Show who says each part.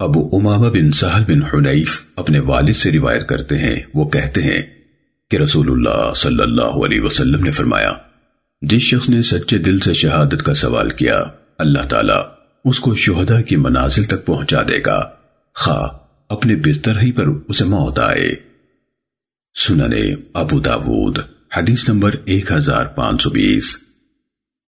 Speaker 1: ابو امامہ بن سہل بن حنیف اپنے والد سے روایت کرتے ہیں۔ وہ کہتے ہیں کہ رسول اللہ صلی اللہ علیہ وسلم نے فرمایا، جس شخص نے سچے دل سے شہادت کا سوال کیا، اللہ تعالیٰ اس کو شہدہ کی منازل تک پہنچا دے گا۔ خواہ اپنے بستر ہی پر اسے موت آئے۔ سننے ابو داود، حدیث نمبر ایک ہزار پانچ سو بیس۔